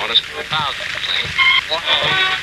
On a thousand plane.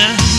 Yeah.